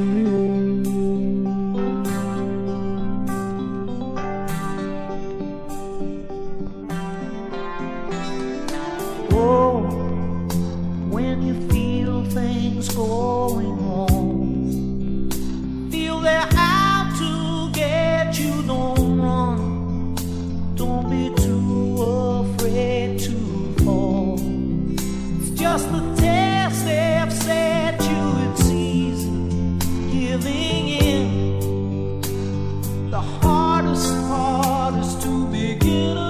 Oh, when you feel things going wrong, feel they're out to get you. Don't run. Don't be too afraid to fall. It's just the get up.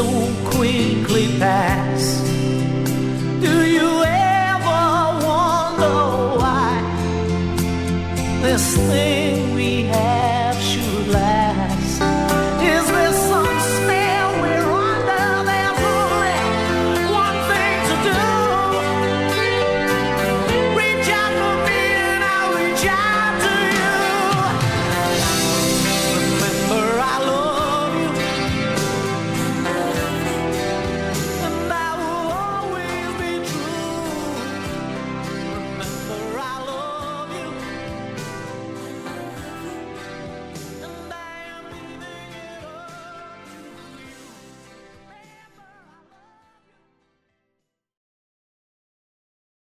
So quickly pass. Do you ever wonder why this thing